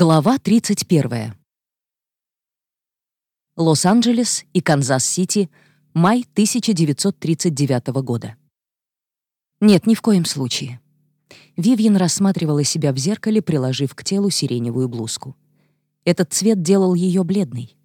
Глава 31. Лос-Анджелес и Канзас-Сити, май 1939 года. Нет, ни в коем случае. Вивьен рассматривала себя в зеркале, приложив к телу сиреневую блузку. Этот цвет делал ее бледной.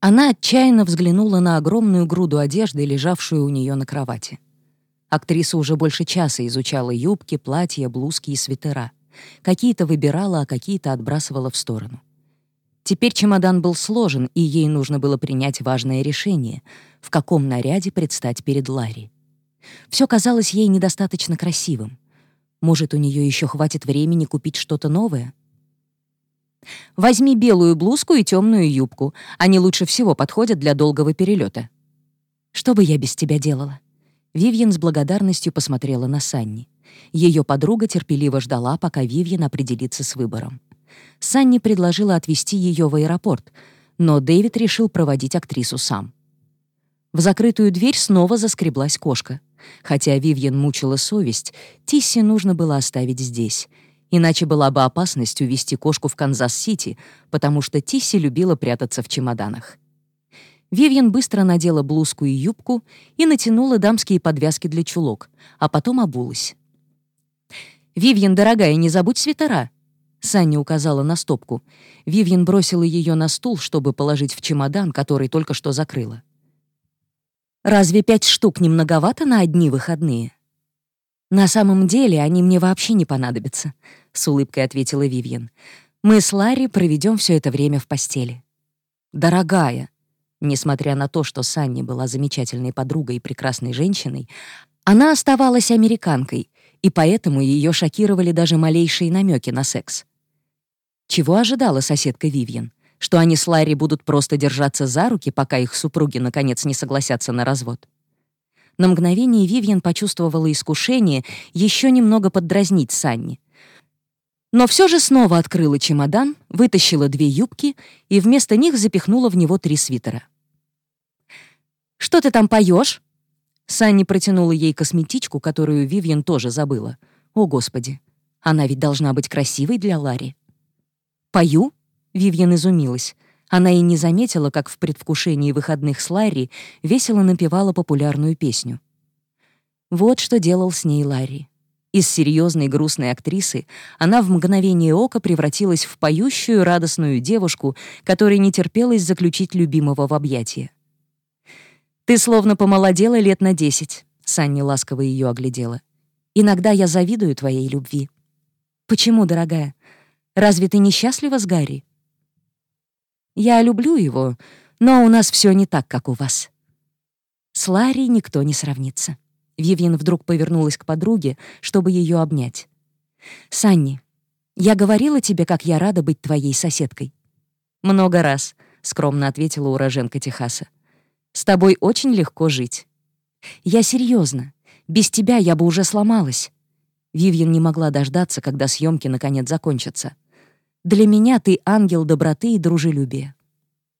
Она отчаянно взглянула на огромную груду одежды, лежавшую у нее на кровати. Актриса уже больше часа изучала юбки, платья, блузки и свитера — Какие-то выбирала, а какие-то отбрасывала в сторону. Теперь чемодан был сложен, и ей нужно было принять важное решение, в каком наряде предстать перед Ларри. Все казалось ей недостаточно красивым. Может, у нее еще хватит времени купить что-то новое? Возьми белую блузку и темную юбку. Они лучше всего подходят для долгого перелета. Что бы я без тебя делала? Вивьен с благодарностью посмотрела на Санни. Ее подруга терпеливо ждала, пока Вивьен определится с выбором. Санни предложила отвезти ее в аэропорт, но Дэвид решил проводить актрису сам. В закрытую дверь снова заскреблась кошка. Хотя Вивьен мучила совесть, Тисси нужно было оставить здесь. Иначе была бы опасность увезти кошку в Канзас-Сити, потому что Тисси любила прятаться в чемоданах. Вивьен быстро надела блузку и юбку и натянула дамские подвязки для чулок, а потом обулась. «Вивьен, дорогая, не забудь свитера!» Санни указала на стопку. Вивьен бросила ее на стул, чтобы положить в чемодан, который только что закрыла. «Разве пять штук не многовато на одни выходные?» «На самом деле они мне вообще не понадобятся», — с улыбкой ответила Вивьен. «Мы с Ларри проведем все это время в постели». «Дорогая», Несмотря на то, что Санни была замечательной подругой и прекрасной женщиной, она оставалась американкой, и поэтому ее шокировали даже малейшие намеки на секс. Чего ожидала соседка Вивьен? Что они с Ларри будут просто держаться за руки, пока их супруги наконец не согласятся на развод? На мгновение Вивьен почувствовала искушение еще немного поддразнить Санни. Но все же снова открыла чемодан, вытащила две юбки и вместо них запихнула в него три свитера. «Что ты там поешь? Санни протянула ей косметичку, которую Вивьен тоже забыла. О, Господи, она ведь должна быть красивой для Ларри. «Пою?» — Вивьен изумилась. Она и не заметила, как в предвкушении выходных с Ларри весело напевала популярную песню. Вот что делал с ней Ларри. Из серьезной грустной актрисы она в мгновение ока превратилась в поющую радостную девушку, которой не терпелось заключить любимого в объятия. «Ты словно помолодела лет на десять», — Санни ласково ее оглядела. «Иногда я завидую твоей любви». «Почему, дорогая? Разве ты несчастлива с Гарри?» «Я люблю его, но у нас все не так, как у вас». С Ларри никто не сравнится. Вивьен вдруг повернулась к подруге, чтобы ее обнять. «Санни, я говорила тебе, как я рада быть твоей соседкой». «Много раз», — скромно ответила уроженка Техаса. С тобой очень легко жить. Я серьезно. Без тебя я бы уже сломалась. Вивьен не могла дождаться, когда съемки наконец закончатся. Для меня ты ангел доброты и дружелюбия.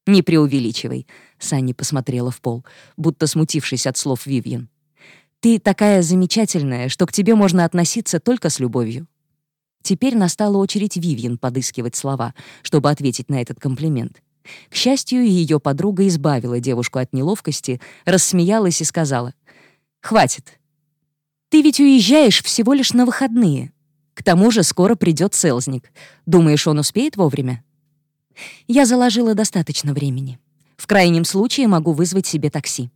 Не преувеличивай, Санни посмотрела в пол, будто смутившись от слов Вивьен. Ты такая замечательная, что к тебе можно относиться только с любовью. Теперь настала очередь Вивьен подыскивать слова, чтобы ответить на этот комплимент. К счастью, ее подруга избавила девушку от неловкости, рассмеялась и сказала, «Хватит. Ты ведь уезжаешь всего лишь на выходные. К тому же скоро придет селзник. Думаешь, он успеет вовремя?» Я заложила достаточно времени. В крайнем случае могу вызвать себе такси.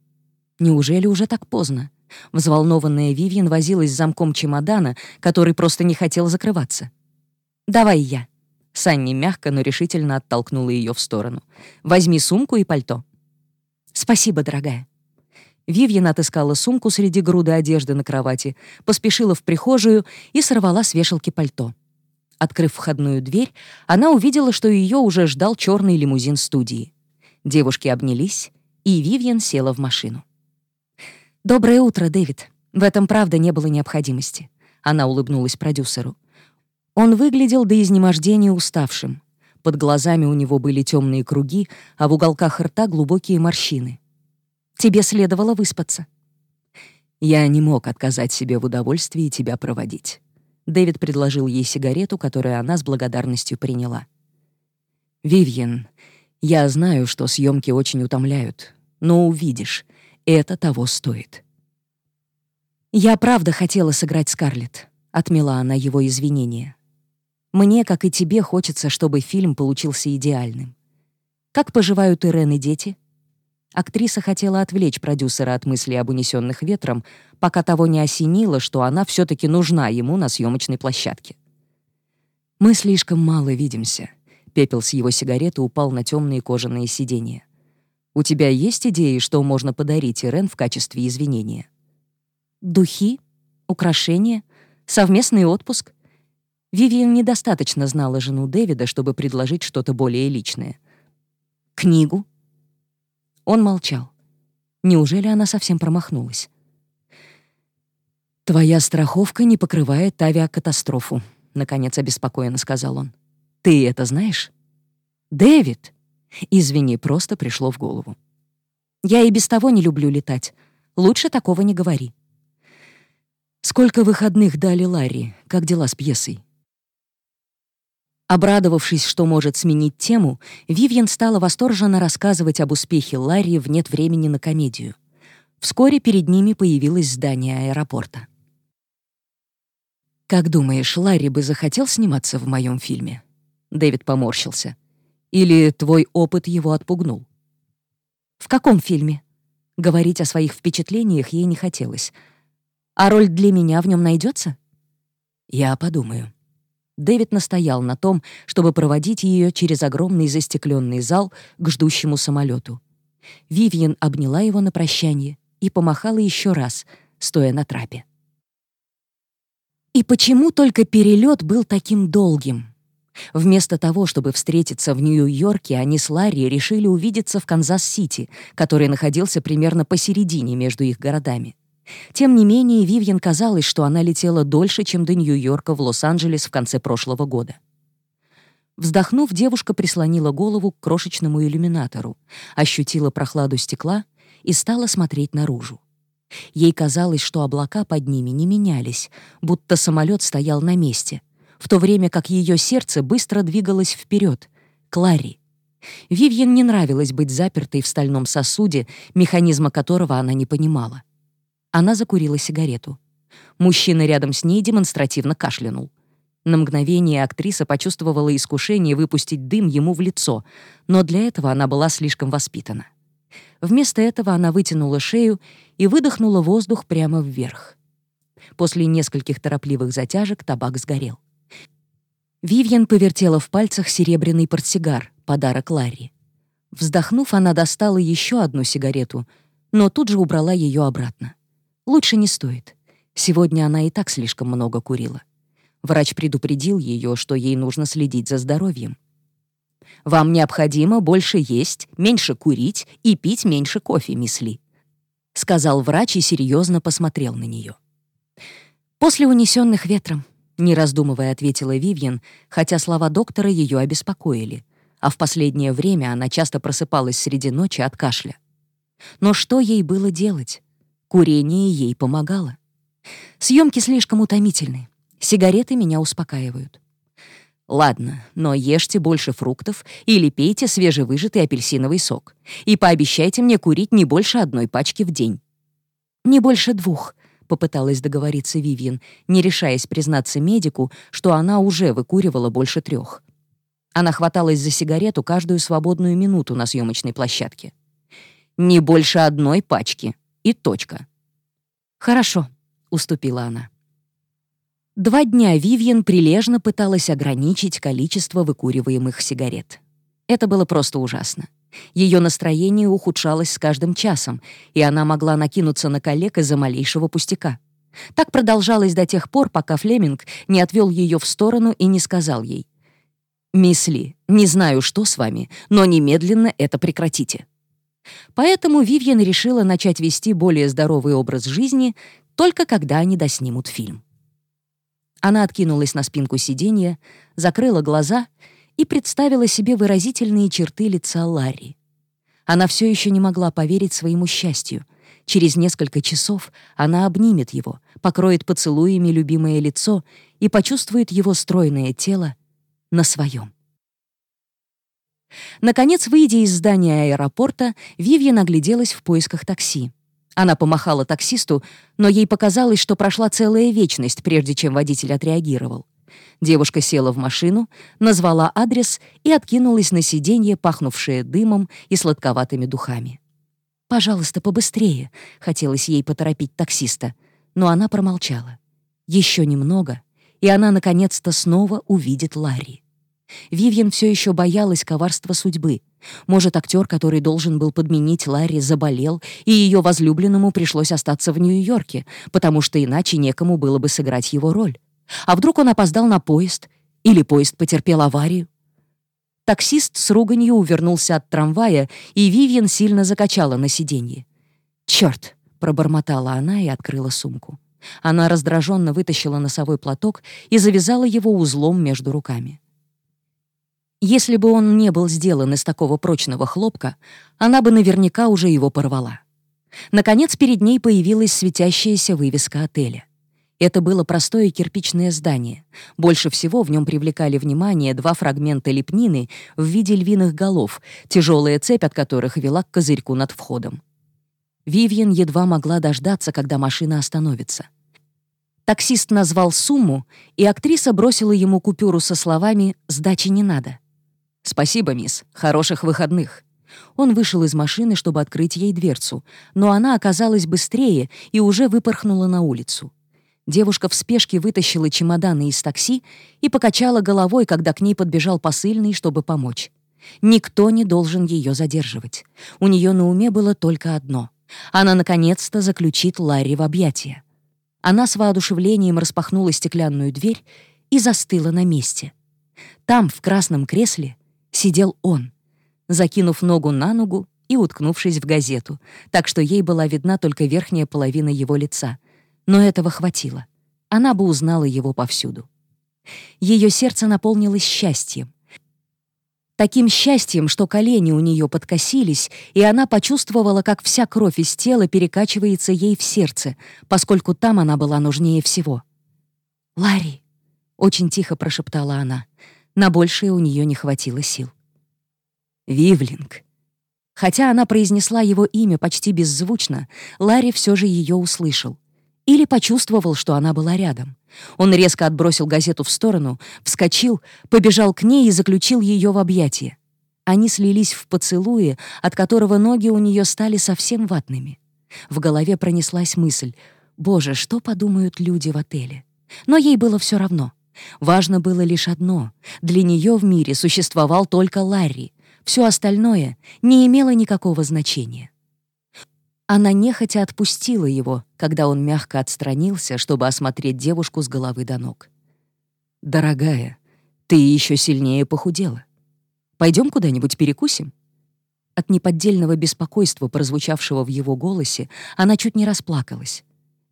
Неужели уже так поздно? Взволнованная Вивьен возилась с замком чемодана, который просто не хотел закрываться. «Давай я», Санни мягко, но решительно оттолкнула ее в сторону. «Возьми сумку и пальто». «Спасибо, дорогая». Вивьен отыскала сумку среди груды одежды на кровати, поспешила в прихожую и сорвала с вешалки пальто. Открыв входную дверь, она увидела, что ее уже ждал черный лимузин студии. Девушки обнялись, и Вивьен села в машину. «Доброе утро, Дэвид. В этом, правда, не было необходимости». Она улыбнулась продюсеру. Он выглядел до изнемождения уставшим. Под глазами у него были темные круги, а в уголках рта глубокие морщины. «Тебе следовало выспаться». «Я не мог отказать себе в удовольствии тебя проводить». Дэвид предложил ей сигарету, которую она с благодарностью приняла. «Вивьен, я знаю, что съемки очень утомляют, но увидишь, это того стоит». «Я правда хотела сыграть Скарлетт», — отмела она его извинения. «Мне, как и тебе, хочется, чтобы фильм получился идеальным. Как поживают Ирен и дети?» Актриса хотела отвлечь продюсера от мыслей об унесенных ветром, пока того не осенило, что она все таки нужна ему на съемочной площадке. «Мы слишком мало видимся», — пепел с его сигареты упал на темные кожаные сиденья. «У тебя есть идеи, что можно подарить Ирен в качестве извинения?» Духи, украшения, совместный отпуск. Вивиан недостаточно знала жену Дэвида, чтобы предложить что-то более личное. Книгу. Он молчал. Неужели она совсем промахнулась? «Твоя страховка не покрывает авиакатастрофу», — наконец обеспокоенно сказал он. «Ты это знаешь?» «Дэвид!» Извини, просто пришло в голову. «Я и без того не люблю летать. Лучше такого не говори». «Сколько выходных дали Ларри? Как дела с пьесой?» Обрадовавшись, что может сменить тему, Вивьен стала восторженно рассказывать об успехе Ларри в «Нет времени на комедию». Вскоре перед ними появилось здание аэропорта. «Как думаешь, Ларри бы захотел сниматься в моем фильме?» Дэвид поморщился. «Или твой опыт его отпугнул?» «В каком фильме?» Говорить о своих впечатлениях ей не хотелось — а роль для меня в нем найдется? Я подумаю. Дэвид настоял на том, чтобы проводить ее через огромный застекленный зал к ждущему самолету. Вивьен обняла его на прощание и помахала еще раз, стоя на трапе. И почему только перелет был таким долгим? Вместо того, чтобы встретиться в Нью-Йорке, они с Ларри решили увидеться в Канзас-Сити, который находился примерно посередине между их городами. Тем не менее, Вивьен казалось, что она летела дольше, чем до Нью-Йорка в Лос-Анджелес в конце прошлого года. Вздохнув, девушка прислонила голову к крошечному иллюминатору, ощутила прохладу стекла и стала смотреть наружу. Ей казалось, что облака под ними не менялись, будто самолет стоял на месте, в то время как ее сердце быстро двигалось вперед, к Ларри. Вивьен не нравилось быть запертой в стальном сосуде, механизма которого она не понимала. Она закурила сигарету. Мужчина рядом с ней демонстративно кашлянул. На мгновение актриса почувствовала искушение выпустить дым ему в лицо, но для этого она была слишком воспитана. Вместо этого она вытянула шею и выдохнула воздух прямо вверх. После нескольких торопливых затяжек табак сгорел. Вивьен повертела в пальцах серебряный портсигар, подарок Ларри. Вздохнув, она достала еще одну сигарету, но тут же убрала ее обратно. Лучше не стоит. Сегодня она и так слишком много курила. Врач предупредил ее, что ей нужно следить за здоровьем. «Вам необходимо больше есть, меньше курить и пить меньше кофе, мисс Ли», — сказал врач и серьезно посмотрел на нее. «После унесенных ветром», — не раздумывая ответила Вивьен, хотя слова доктора ее обеспокоили, а в последнее время она часто просыпалась среди ночи от кашля. Но что ей было делать? Курение ей помогало. Съемки слишком утомительны. Сигареты меня успокаивают. Ладно, но ешьте больше фруктов или пейте свежевыжатый апельсиновый сок. И пообещайте мне курить не больше одной пачки в день. Не больше двух, попыталась договориться Вивьен, не решаясь признаться медику, что она уже выкуривала больше трех. Она хваталась за сигарету каждую свободную минуту на съемочной площадке. «Не больше одной пачки», и точка. «Хорошо», — уступила она. Два дня Вивьен прилежно пыталась ограничить количество выкуриваемых сигарет. Это было просто ужасно. Ее настроение ухудшалось с каждым часом, и она могла накинуться на коллег из-за малейшего пустяка. Так продолжалось до тех пор, пока Флеминг не отвел ее в сторону и не сказал ей. «Мисс Ли, не знаю, что с вами, но немедленно это прекратите». Поэтому Вивьен решила начать вести более здоровый образ жизни только когда они доснимут фильм. Она откинулась на спинку сиденья, закрыла глаза и представила себе выразительные черты лица Ларри. Она все еще не могла поверить своему счастью. Через несколько часов она обнимет его, покроет поцелуями любимое лицо и почувствует его стройное тело на своем. Наконец, выйдя из здания аэропорта, Вивьен огляделась в поисках такси. Она помахала таксисту, но ей показалось, что прошла целая вечность, прежде чем водитель отреагировал. Девушка села в машину, назвала адрес и откинулась на сиденье, пахнувшее дымом и сладковатыми духами. «Пожалуйста, побыстрее», — хотелось ей поторопить таксиста, но она промолчала. Еще немного, и она наконец-то снова увидит Ларри. Вивьен все еще боялась коварства судьбы. Может, актер, который должен был подменить Ларри, заболел, и ее возлюбленному пришлось остаться в Нью-Йорке, потому что иначе некому было бы сыграть его роль. А вдруг он опоздал на поезд? Или поезд потерпел аварию? Таксист с руганью увернулся от трамвая, и Вивьен сильно закачала на сиденье. «Чёрт!» — пробормотала она и открыла сумку. Она раздраженно вытащила носовой платок и завязала его узлом между руками. Если бы он не был сделан из такого прочного хлопка, она бы наверняка уже его порвала. Наконец перед ней появилась светящаяся вывеска отеля. Это было простое кирпичное здание. Больше всего в нем привлекали внимание два фрагмента лепнины в виде львиных голов, тяжелая цепь от которых вела к козырьку над входом. Вивьен едва могла дождаться, когда машина остановится. Таксист назвал сумму, и актриса бросила ему купюру со словами «сдачи не надо». «Спасибо, мисс. Хороших выходных». Он вышел из машины, чтобы открыть ей дверцу, но она оказалась быстрее и уже выпорхнула на улицу. Девушка в спешке вытащила чемоданы из такси и покачала головой, когда к ней подбежал посыльный, чтобы помочь. Никто не должен ее задерживать. У нее на уме было только одно. Она наконец-то заключит Ларри в объятия. Она с воодушевлением распахнула стеклянную дверь и застыла на месте. Там, в красном кресле, сидел он, закинув ногу на ногу и уткнувшись в газету, так что ей была видна только верхняя половина его лица — но этого хватило. Она бы узнала его повсюду. Ее сердце наполнилось счастьем. Таким счастьем, что колени у нее подкосились, и она почувствовала, как вся кровь из тела перекачивается ей в сердце, поскольку там она была нужнее всего. «Ларри!» — очень тихо прошептала она. На большее у нее не хватило сил. «Вивлинг!» Хотя она произнесла его имя почти беззвучно, Ларри все же ее услышал — или почувствовал, что она была рядом. Он резко отбросил газету в сторону, вскочил, побежал к ней и заключил ее в объятия. Они слились в поцелуе, от которого ноги у нее стали совсем ватными. В голове пронеслась мысль «Боже, что подумают люди в отеле?» Но ей было все равно. Важно было лишь одно — для нее в мире существовал только Ларри. Все остальное не имело никакого значения. Она нехотя отпустила его, когда он мягко отстранился, чтобы осмотреть девушку с головы до ног. «Дорогая, ты еще сильнее похудела. Пойдем куда-нибудь перекусим?» От неподдельного беспокойства, прозвучавшего в его голосе, она чуть не расплакалась.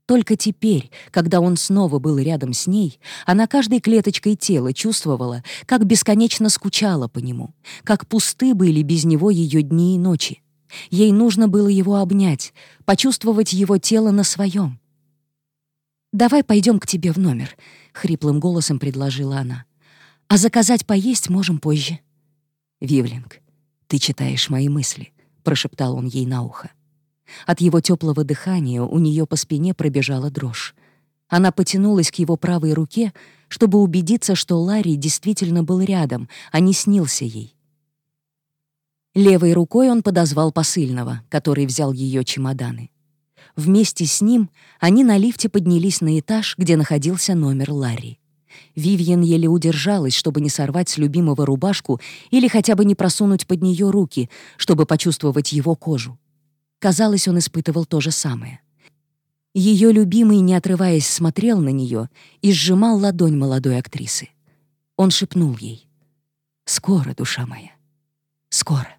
Только теперь, когда он снова был рядом с ней, она каждой клеточкой тела чувствовала, как бесконечно скучала по нему, как пусты были без него ее дни и ночи. Ей нужно было его обнять, почувствовать его тело на своем. «Давай пойдем к тебе в номер», — хриплым голосом предложила она. «А заказать поесть можем позже». «Вивлинг, ты читаешь мои мысли», — прошептал он ей на ухо. От его теплого дыхания у нее по спине пробежала дрожь. Она потянулась к его правой руке, чтобы убедиться, что Ларри действительно был рядом, а не снился ей. Левой рукой он подозвал посыльного, который взял ее чемоданы. Вместе с ним они на лифте поднялись на этаж, где находился номер Ларри. Вивьен еле удержалась, чтобы не сорвать с любимого рубашку или хотя бы не просунуть под нее руки, чтобы почувствовать его кожу. Казалось, он испытывал то же самое. Ее любимый, не отрываясь, смотрел на нее и сжимал ладонь молодой актрисы. Он шепнул ей. «Скоро, душа моя, скоро».